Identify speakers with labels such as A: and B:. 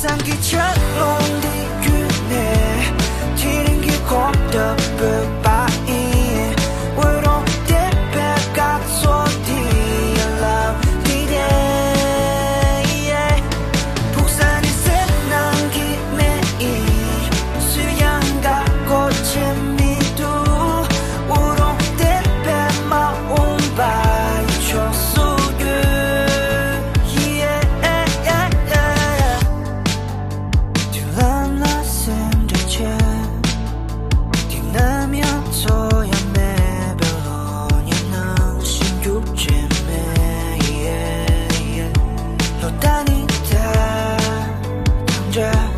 A: 三亿承诺。drive